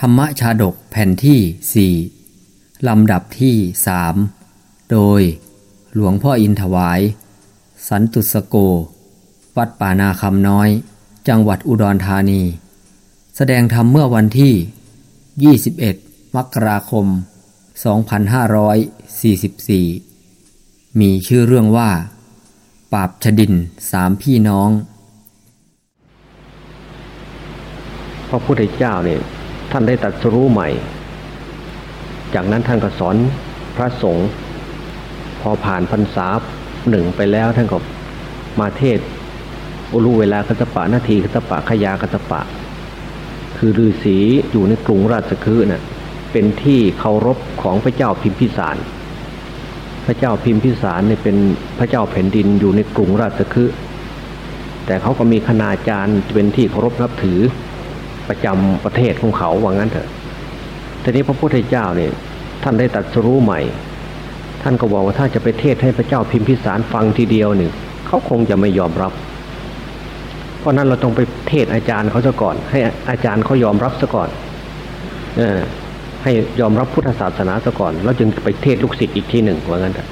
ธรรมชาดกแผ่นที่สี่ลำดับที่สามโดย หลวงพ่ออินถวาย สันตุสโก วัดป่านาคำน้อย จังหวัดอุดรธานี แสดงธรรมเมื่อวันที่ 21 มกราคม 2544 มีชื่อเรื่องว่า ปราบชดินสามพี่น้อง พระพุทธเจ้าเนี่ย ท่านได้ตัดสรู้ใหม่ จากนั้นท่านก็สอนพระสงฆ์พอผ่านพรรษาหนึ่งไปแล้วท่านก็มาเทศอุรุเวลาคัตปะนาทีคัตปะขยาคัตปะ คือฤาษีอยู่ในกรุงราชคฤห์น่ะเป็นที่เคารพของพระเจ้าพิมพิสาร พระเจ้าพิมพิสารเนี่ยเป็นพระเจ้าแผ่นดินอยู่ในกรุงราชคฤห์แต่เขาก็มีคณาจารย์เป็นที่เคารพนับถือ ประจำประเทศของเขาว่างั้นเถอะทีนี้พระพุทธเจ้าเนี่ยท่านได้ตัดสรู้ใหม่ ท่านก็บอกว่าถ้าจะไปเทศให้พระเจ้าพิมพิสารฟังทีเดียวหนึ่งเขาคงจะไม่ยอมรับ เพราะนั้นเราต้องไปเทศอาจารย์เขาซะก่อน ให้อาจารย์เขายอมรับซะก่อนเออให้ยอมรับพุทธศาสนาซะก่อน แล้วจึงไปเทศลูกศิษย์อีกทีหนึ่งว่างั้นเถอะ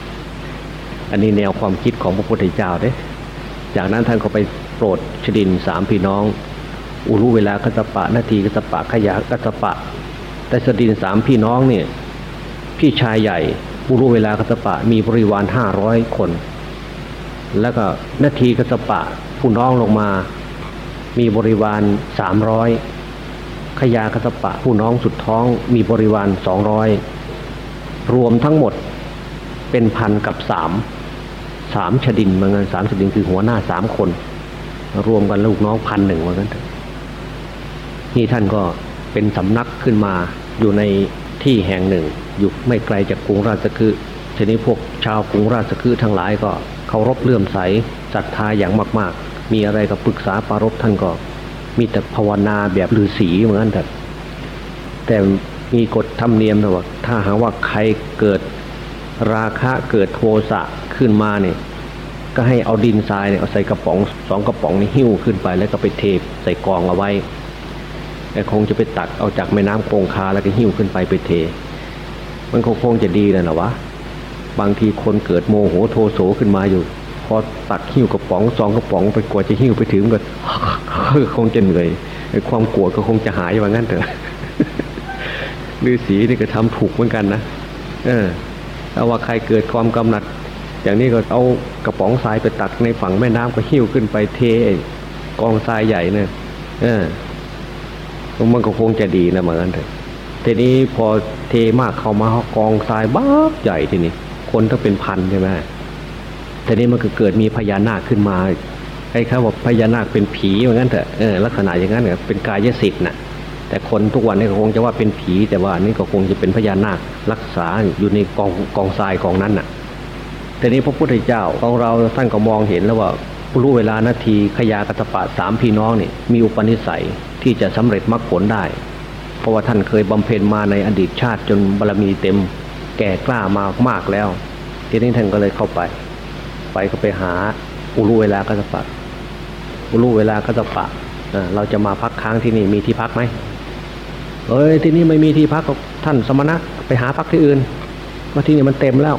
อันนี้แนวความคิดของพระพุทธเจ้าเด้จากนั้นท่านก็ไปโปรดชดินสามพี่น้อง อุรุเวลากัสปะ นาทีกัสปะขยะกัสปะ แต่สดินสามพี่น้องเนี่ย พี่ชายใหญ่อุรุเวลากัสปะมีบริวารห้าร้อยคน แล้วก็นาทีกัสปะผู้น้องลงมา มีบริวารสามร้อยขยากัสปะผู้น้องสุดท้องมีบริวารสองร้อยรวมทั้งหมดเป็นพันกับสามสามชดินเหมือนกันสามชดินคือหัวหน้าสามคน รวมกันลูกน้องพันหนึ่งเหมือนกัน นี่ท่านก็เป็นสำนักขึ้นมาอยู่ในที่แห่งหนึ่ง อยู่ไม่ไกลจากกรุงราชคฤห์ทีนี้พวกชาวกรุงราชคฤห์ทั้งหลายก็เคารพเลื่อมใสศรัทธาอย่างมาก ๆ มีอะไรก็ปรึกษาปารบท่านก็ มีแต่ภาวนาแบบฤาษีเหมือนกันแต่แต่มีกฎธรรมเนียมนะว่าถ้าหาว่าใครเกิดราคะเกิดโทสะขึ้นมาเนี่ยก็ให้เอาดินทรายเนี่ยเอาใส่กระป๋องสองกระป๋องนี่หิ้วขึ้นไปแล้วก็ไปเทใส่กองเอาไว้ คงจะไปตักเอาจากแม่น้ำคงคาแล้วก็หิ้วขึ้นไปไปเท มันคงคงจะดีนะหรอวะบางทีคนเกิดโมโหโทโสขึ้นมาอยู่ พอตักหิ้วกระป๋องสองกระป๋องไปกว่าจะหิ้วไปถึงก็คงจะเหนื่อยความกลัวก็คงจะหายว่างั้นเถอะฤาษีนี่ก็ทำถูกเหมือนกันนะเออถ้าว่าใครเกิดความกำหนัด อย่างนี้ก็เอากระป๋องทรายไปตักในฝั่งแม่น้ำก็หิ้วขึ้นไปเทกองทรายใหญ่เนี่ยเออ มันก็คงจะดีนะเหมือนกันเถอะทีนี้พอเทมากเข้ามากองทรายบ้าใหญ่ทีนี้คนต้องเป็นพันใช่ไหมทีนี้มันก็เกิดมีพญานาคขึ้นมาไอ้เขาบอกพญานาคเป็นผีเหมือนกันเถอะเออลักษณะอย่างนั้นเนี่ยเป็นกายสิทธิ์นะแต่คนทุกวันนี้ก็คงจะว่าเป็นผี แต่ว่านี่ก็คงจะเป็นพญานาครักษาอยู่ในกองกองทรายกองนั้นน่ะแต่นี้พระพุทธเจ้าของเราท่านก็มองเห็นแล้วว่ารู้เวลานาทีขยากัตปะสามพี่น้องนี่มีอุปนิสัย ที่จะสำเร็จมรรคผลได้ เพราะว่าท่านเคยบำเพ็ญมาในอดีตชาติจนบารมีเต็มแก่กล้ามามากแล้ว ทีนี้ท่านก็เลยเข้าไป ไปก็ไปหาอุรุเวลากัตปะอุรุเวลากัตปะเราจะมาพักค้างที่นี่มีที่พักไหมเอ้ยที่นี่ไม่มีที่พักท่านสมณะไปหาพักที่อื่นเพราะที่นี่มันเต็มแล้ว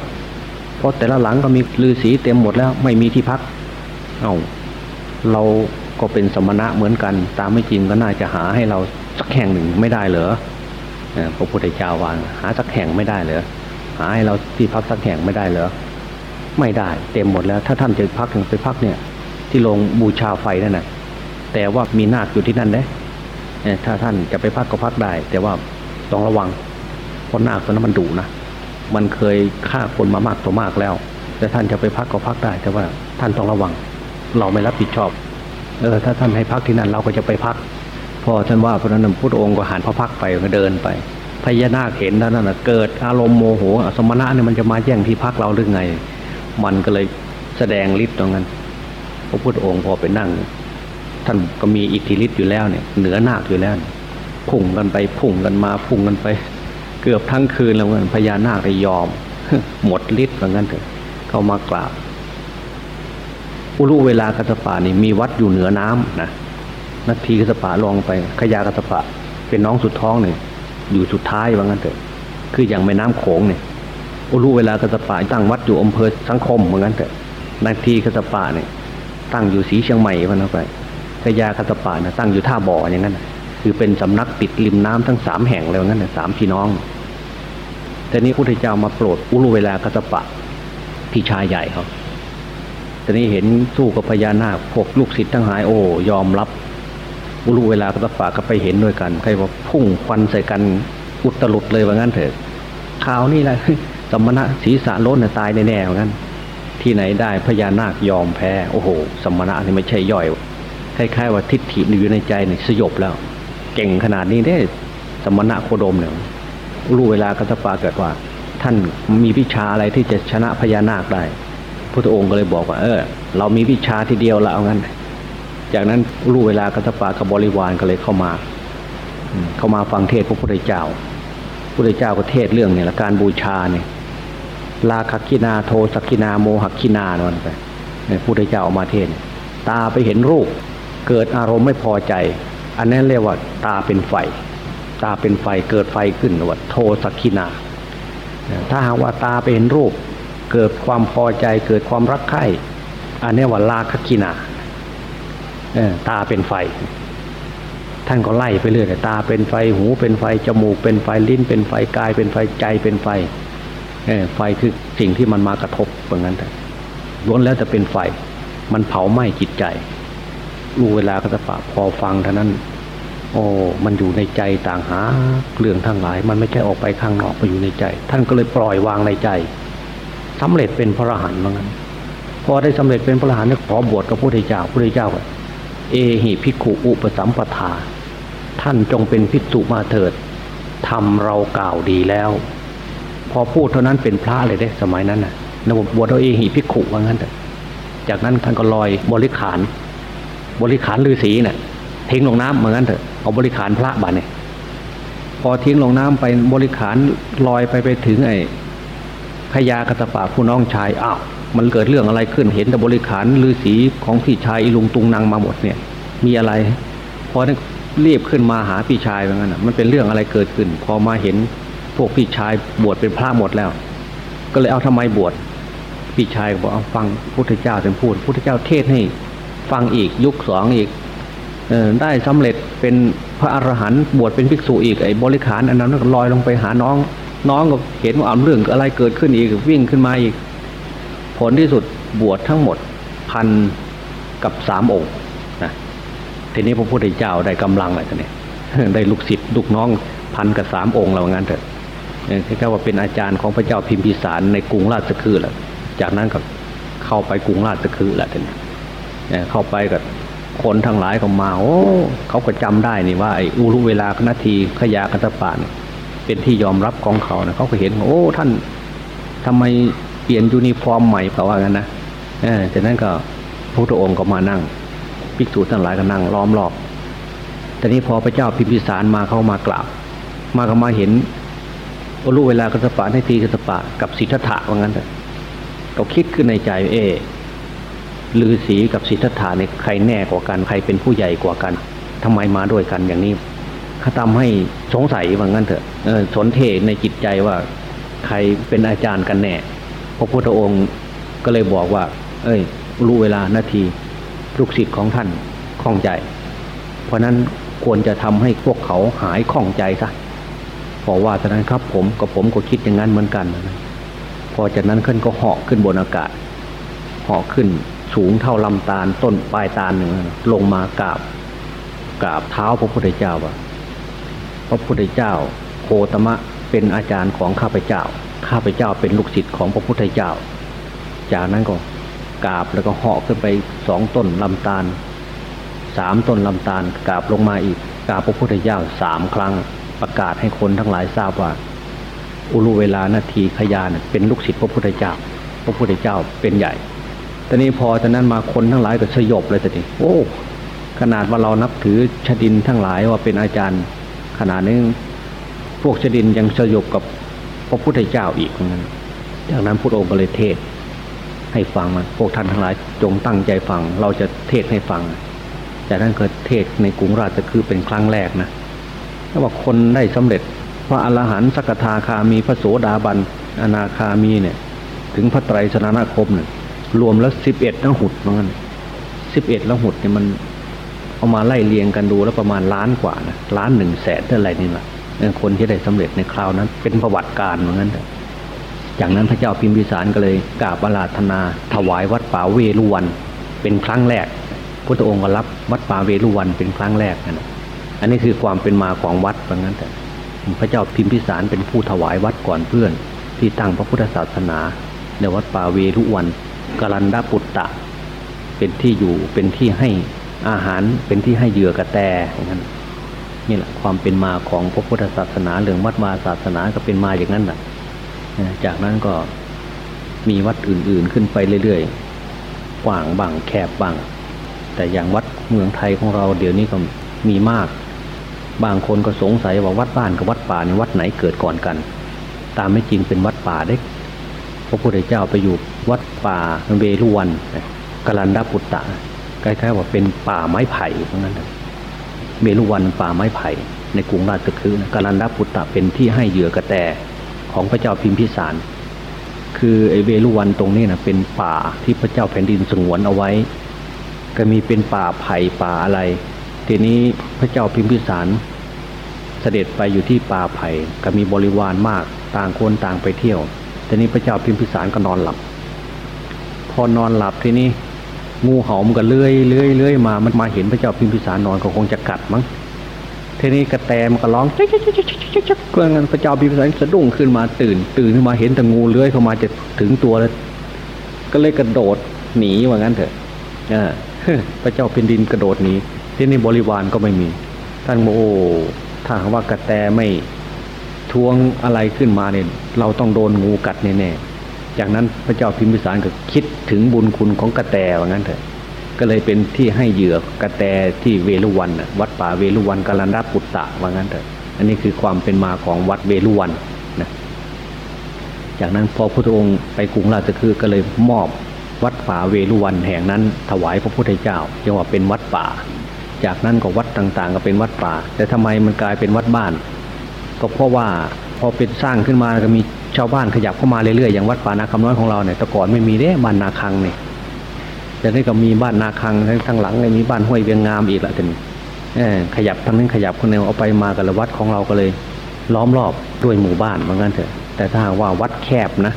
เพราะแต่ละหลังก็มีลือสีเต็มหมดแล้ว ไม่มีที่พัก เอาเรา ก็เป็นสมณะเหมือนกัน ตามไม่จริงก็น่าจะหาให้เราสักแห่งหนึ่งไม่ได้เหรอพระพุทธเจ้าวางหาสักแห่งไม่ได้เหรอหาให้เราที่พักสักแห่งไม่ได้เหรอไม่ได้ เต็มหมดแล้ว ถ้าท่านจะพักไปพักเนี่ย ที่ลงบูชาไฟนั่นนะแต่ว่ามีนาคอยู่ที่นั่นเด้ถ้าท่านจะไปพักก็พักได้ แต่ว่าต้องระวังเพราะนาคตัวนั้นมันดุนะมันเคยฆ่าคนมามากตัวมากแล้ว แต่ท่านจะไปพักก็พักได้ แต่ว่าท่านต้องระวัง เราไม่รับผิดชอบ เออถ้าท่านให้พักที่นั่นเราก็จะไปพัก พอท่านว่าพระนั้นพุทธองค์ก็หันพระพักไปก็เดินไปพญานาคเห็นแล้วนั่นเกิดอารมณ์โมโหสมณะเนี่ยมันจะมาแย่งที่พักเราหรือไง มันก็เลยแสดงฤทธิ์ตรงนั้น พระพุทธองค์พอไปนั่ง ท่านก็มีอิทธิฤทธิ์อยู่แล้วเนี่ยเหนือนาคอยู่แล้วพุ่งกันไปพุ่งกันมาพุ่งกันไป เกือบทั้งคืนแล้วเงินพญานาคได้ยอม หมดฤทธิ์เหมือนกันเถอะเข้ามากราบ อุลุเวลากัสปะนี่มีวัดอยู่เหนือน้ำนะนาทีกัสปะลองไปขยากัสปะ เป็นน้องสุดท้องเนี่ยอยู่สุดท้ายว่างั้นเถอะ คืออย่างแม่น้ำโขงเนี่ยอุรุเวลากัสปะตั้งวัดอยู่อำเภอสังคมเหมือนกันเถอะนาทีกัสปะเนี่ยตั้งอยู่สีเชียงใหม่พันไปกยากัสปะเนี่ยตั้งอยู่ท่าบ่ออย่างนั้น คือเป็นสำนักติดริมน้ำทั้งสามแห่งเลยงั้นสามพี่น้องแต่นี้พระพุทธเจ้ามาโปรดอุรุเวลากัสปะพี่ชายใหญ่เขา ต่นี้เห็นสู้กับพญานาคพวกลูกศิษย์ทั้งหลายโอ้ยอมรับอุรุเวลากัสปะก็ไปเห็นด้วยกันใครว่าพุ่งควันใส่กันอุตลุดเลยว่างั้นเถอะข่าวนี่แหละสมณะศีรษะล้นตายแน่ๆว่างั้น ที่ไหนได้พญานาคยอมแพ้โอ้โห สมณะนี่ไม่ใช่ย่อยคล้ายๆว่าทิฏฐิอยู่ในใจเนี่ยสยบแล้ว เก่งขนาดนี้ได้สมณะโคดมเนี่ยรู้เวลากัสปาเกิดว่า ท่านมีวิชาอะไรที่จะชนะพญานาคได้ พุทธองค์ก็เลยบอกว่า เออ เรามีวิชาทีเดียวละเอางั้น จากนั้นรู้เวลากัสปากับบริวารก็เลยเข้ามา เข้ามาฟังเทศพระพุทธเจ้าพุทธเจ้าก็เทศเรื่องเนี่ยละการบูชาเนี่ยลาคักกินาโทสักกินาโมหักกินานอนไปพระพุทธเจ้าออกมาเทศ ตาไปเห็นรูป เกิดอารมณ์ไม่พอใจ อันนั้นเรียกว่า ตาเป็นไฟ ตาเป็นไฟเกิดไฟขึ้นว่าโทสักกินาถ้าหากว่าตาไปเห็นรูป เกิดความพอใจเกิดความรักใคร่อันนี้ว่าลาคกินาตาเป็นไฟ ท่านก็ไล่ไปเรื่อยตาเป็นไฟหูเป็นไฟจมูกเป็นไฟลิ้นเป็นไฟกายเป็นไฟใจเป็นไฟไฟคือสิ่งที่มันมากระทบเหมือนกันแต่ล้วนแล้วจะเป็นไฟ มันเผาไหม้จิตใจรู้เวลาก็จะปะพอฟังเท่านั้น โอ้มันอยู่ในใจต่างหาเรื่องทั้งหลาย มันไม่ใช่ออกไปข้างนอกไปอยู่ในใจ ท่านก็เลยปล่อยวางในใจ สำเร็จเป็นพระอรหันต์เหมือนกันพอได้สำเร็จเป็นพระอรหันต์ขอบวชกับพระพุทธเจ้าพระพุทธเจ้าเอหิพิกุอุปสัมปทา ท่านจงเป็นพิจุมาเถิดทำเรากล่าวดีแล้ว พอพูดเท่านั้นเป็นพระเลยได้ สมัยนั้นนะนบวชเอาเอหิพิกุว่างั้นแต่จากนั้นท่านก็ลอยบริขาร บริขารฤาษีเนะ่ยทิ้งลงน้ำเหมือนกันเถอะเอาบริขารพระบาเนี่ยพอทิ้งลงน้ำไปบริขารลอยไปไปถึงไอ้ พญากระตปาผู้น้องชายอ้าวมันเกิดเรื่องอะไรขึ้นเห็นแต่บริขารฤาษีของพี่ชายลุงตุงนางมาหมดเนี่ย มีอะไรพอนั้นรีบขึ้นมาหาพี่ชายเหมือนกันมันเป็นเรื่องอะไรเกิดขึ้น พอมาเห็นพวกพี่ชายบวชเป็นพระหมดแล้ว ก็เลยเอาทำไมบวชพี่ชายบอกเอาฟังพุทธเจ้าเป็นพูดพุทธเจ้าเทศให้ ฟังอีกยุคสองอีกออได้สำเร็จเป็นพระอรหันต์บวชเป็นภิกษุอีกไอ้บริขารอันนั้นก็ลอยลงไปหาน้อง น้องก็เห็นว่าเอาเรื่องอะไรเกิดขึ้นอีกวิ่งขึ้นมาอีก ผลที่สุดบวชทั้งหมดพันกับสามองค์นะทีนี้พระพุทธเจ้าได้กำลังอะไรกันเนี่ยได้ลูกศิษย์ลูกน้องพันกับสามองค์เรางั้นเถอะแค่ว่าเป็นอาจารย์ของพระเจ้าพิมพิสารในกรุงราชคือแหละจากนั้นก็เข้าไปกรุงราชคือแหละทีนี้เข้าไปกับคนทั้งหลายก็มาโอ้เขาก็จำได้นี่ว่าไอ้อุรุเวลาคณทีขยาคัตปานเเป็นที่ยอมรับของเขานะเขาก็เห็นโอ้ท่านทำไมเปลี่ยนยูนิฟอร์มใหม่เพราะว่ากันนะเออจากนั้นก็พระพุทธองค์ก็มานั่งภิกษุทั้งหลายก็นั่งล้อมรอบแต่นี้พอพระเจ้าพิมพิสารมาเข้ามากราบ มาก็มาเห็นอุรุเวลกัสสปะให้ตีกัสปะกับสิทธัตถะว่างั้นเลยก็คิดขึ้นในใจเอฤๅษีกับสิทธัตถะเนี่ยใครแน่กว่ากันใครเป็นผู้ใหญ่กว่ากันทำไมมาด้วยกันอย่างนี้ เขาทำให้สงสัยว่างั้นเถอะสนเทในจิตใจว่าใครเป็นอาจารย์กันแน่ พระพุทธองค์ก็เลยบอกว่า เอ้ย รู้เวลานาที ลูกศิษย์ของท่านคล่องใจ เพราะนั้นควรจะทำให้พวกเขาหายคล่องใจซะพอว่าฉะนั้นครับผมกับผมก็คิดอย่างนั้นเหมือนกันพอจากนั้นขึ้นก็เหาะขึ้นบนอากาศเหาะขึ้นสูงเท่าลำตาลต้นปลายตาลหนึ่งลงมากราบกราบเท้าพระพุทธเจ้าว่า พระพุทธเจ้าโคตมะเป็นอาจารย์ของข้าพเจ้า ข้าพเจ้าเป็นลูกศิษย์ของพระพุทธเจ้า จากนั้นก็กราบแล้วก็เหาะขึ้นไปสองต้นลำตาลสามต้นลำตาลกราบลงมาอีกกราบพระพุทธเจ้าสามครั้งประกาศให้คนทั้งหลายทราบว่า อุลุเวลานาทีขยานเป็นลูกศิษย์พระพุทธเจ้า พระพุทธเจ้าเป็นใหญ่ตอนนี้พอตอนนั้นมาคนทั้งหลายก็สยบเลยทีนี้โอ้ ขนาดว่าเรานับถือชดินทั้งหลายว่าเป็นอาจารย์ ขนาดนี้พวกชดินยังสยบกับพระพุทธเจ้าอีกเหมือนกันจากนั้นพระองค์ก็เลยเทศ ให้ฟังมันพวกท่านทั้งหลายจงตั้งใจฟัง เราจะเทศให้ฟัง จากนั้นเกิดเทศในกรุงราชคือเป็นครั้งแรกนะถ้าว่าคนได้สำเร็จพระอรหันต์สกทาคามีพระโสดาบันอนาคามีเนี่ย ถึงพระไตรสนาคมเนี่ยรวมแล้วสิบเอ็ดละหุดเหมือนกันสิบเอ็ดละหุดเนี่ยมัน เอามาไล่เรียงกันดูแล้วประมาณล้านกว่านะล้านหนึ่งแสนเท่าไรนี่แหละคนที่ได้สำเร็จในคราวนั้น เป็นประวัติการเหมือนกันจากนั้นพระเจ้าพิมพิสารก็เลยกราบอาราธนา ถวายวัดป่าเวลุวันเป็นครั้งแรกพระองค์ก็รับวัดป่าเวลุวันเป็นครั้งแรกนะอันนี้คือความเป็นมาของวัดเหมือนกันแต่พระเจ้าพิมพิสารเป็นผู้ถวายวัดก่อนเพื่อน ที่ตั้งพระพุทธศาสนาในวัดป่าเวลุวันกาลันดาปุตตะ เป็นที่อยู่เป็นที่ให้ อาหารเป็นที่ให้เหยื่อกระแตอย่างนั้นนี่แหละความเป็นมาของพระพุทธศาสนาเรื่องวัดวาศาสนาก็เป็นมาอย่างนั้นแหละจากนั้นก็มีวัดอื่นๆขึ้นไปเรื่อยๆกว้างบังแคบบังแต่อย่างวัดเมืองไทยของเราเดี๋ยวนี้ก็มีมาก บางคนก็สงสัยว่าวัดบ้านกับวัดป่าในวัดไหนเกิดก่อนกัน ตามไม่จริงเป็นวัดป่าได้พระพุทธเจ้าไปอยู่วัดป่าเวรุวันกัลันดาปุตตะ ใกล้ๆว่าเป็นป่าไม้ไผ่เพราะงั้นเวรุวันป่าไม้ไผ่ ในกรุงราชคฤห์กาลันดาปุตตะเป็นที่ให้เหยื่อกระแตของพระเจ้าพิมพิสาร คือไอเวรุวันตรงนี้นะเป็นป่าที่พระเจ้าแผ่นดินสงวนเอาไว้ ก็มีเป็นป่าไผ่ป่าอะไร ทีนี้พระเจ้าพิมพิสารเสด็จไปอยู่ที่ป่าไผ่ก็มีบริวารมากต่างคนต่างไปเที่ยวทีนี้พระเจ้าพิมพิสารก็นอนหลับ พอนอนหลับทีนี้ งูเห่ามันก็เลื้อยเลื้อยเลื้อยมา มันมาเห็นพระเจ้าพิมพิสารนอนก็คงจะกัดมั้งทีนี้กระแตมันก็ร้องจ๊กจ๊กจ๊กจ๊กจ๊กจ๊กเกลื่อนพระเจ้าพิมพิสารสะดุ้งขึ้นมาตื่น ตื่นขึ้นมาเห็นแต่งูเลื้อยเข้ามาจะถึงตัวแล้ว ก็เลยกระโดดหนีว่างั้นเถอะพระเจ้าแผ่นดินกระโดดหนีที่นี่บริวารก็ไม่มี ท่านโมโอถ้าว่ากระแตไม่ทวงอะไรขึ้นมาเนี่ยเราต้องโดนงูกัดแน่ๆ จากนั้นพระเจ้าพิมพิสารก็คิดถึงบุญคุณของกระแตว่างั้นเถอะ ก็เลยเป็นที่ให้เหยื่อกระแตที่เวลุวันวัดป่าเวลุวันกาลันดาปุตตะว่างั้นเถอะ อันนี้คือความเป็นมาของวัดเวลุวันนะจากนั้นพอพระองค์ไปกรุงราชคือก็เลยมอบวัดป่าเวลุวันแห่งนั้น ถวายพระพุทธเจ้าจังว่าเป็นวัดป่า จากนั้นก็วัดต่างๆ ก็เป็นวัดป่า แต่ทำไมมันกลายเป็นวัดบ้าน ก็เพราะว่าพอเป็นสร้างขึ้นมาก็มี ชาวบ้านขยับเข้ามาเรื่อยๆอย่างวัดป่านาคำน้อยของเราเนี่ยแต่ก่อนไม่มีเด้บ้านนาคังเนี่ยแต่นี่ก็มีบ้านนาคังทั้งหลังเลยมีบ้านห้วยเวียงงามอีกละทีนี้ขยับทางนั้นขยับคนเดียวเอาไปมากับวัดของเราก็เลย ล้อมรอบด้วยหมู่บ้านเหมือนกันเถอะ แต่ถ้าว่าวัดแคบนะ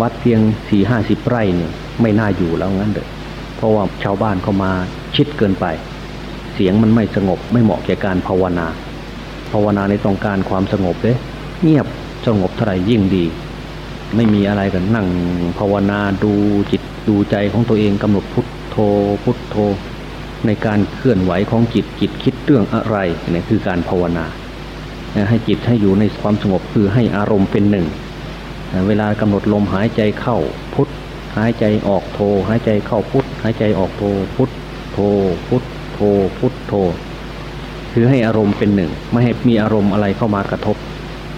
วัดเพียงสี่ห้าสิบไร่เนี่ยไม่น่าอยู่แล้วงั้นเถอะเพราะว่าชาวบ้านเข้ามาชิดเกินไป เสียงมันไม่สงบไม่เหมาะแก่การภาวนา ภาวนาในต้องการความสงบเลยเงียบ สงบเท่าไรยิ่งดี ไม่มีอะไรกันนั่งภาวนาดูจิตดูใจของตัวเองกำหนดพุทโธพุทโธ ในการเคลื่อนไหวของจิตจิตคิดเรื่องอะไรนี่คือการภาวนา ให้จิตให้อยู่ในความสงบคือให้อารมณ์เป็นหนึ่ง เวลากำหนดลมหายใจเข้าพุทหายใจออกโทหายใจเข้าพุทหายใจออกโทพุทโทพุทโทพุทโทคือให้อารมณ์เป็นหนึ่ง ไม่ให้มีอารมณ์อะไรเข้ามากระทบ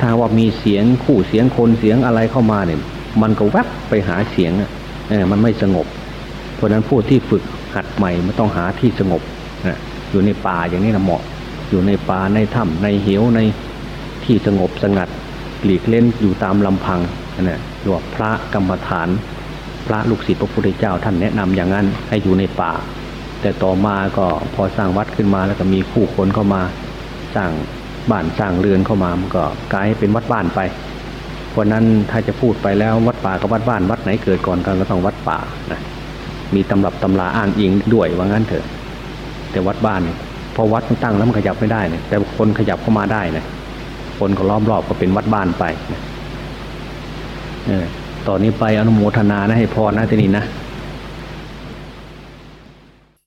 ถ้าว่ามีเสียงคู่เสียงคนเสียงอะไรเข้ามาเนี่ย มันก็แวบไปหาเสียงเออมันไม่สงบ เพราะนั้นผู้ที่ฝึกหัดใหม่มันต้องหาที่สงบนะอยู่ในป่าอย่างนี้นะเหมาะ อยู่ในป่าในถ้ำในเหวในที่สงบสงัดหลีกเล่นอยู่ตามลำพังนะเรียกว่าพระกรรมฐาน พระลูกศิษย์พระพุทธเจ้าท่านแนะนำอย่างนั้นให้อยู่ในป่า แต่ต่อมาก็พอสร้างวัดขึ้นมาแล้วก็มีผู้คนเข้ามาสร้าง บ้านสร้างเรือนเข้ามามันก็กลายเป็นวัดบ้านไปเพราะนั้นถ้าจะพูดไปแล้ววัดป่ากับวัดบ้านวัดไหนเกิดก่อนกันก็ต้องวัดป่านะมีตำรับตำราอ้างอิงด้วยว่างั้นเถอะ แต่วัดบ้านเนี่ยพอวัดตั้งแล้วมันขยับไม่ได้เนี่ยแต่คนขยับเข้ามาได้นะคนก็ล้อมรอบก็เป็นวัดบ้านไปนะเออตอนนี้ไปอนุโมทนานะให้พรนะทีนี้นะ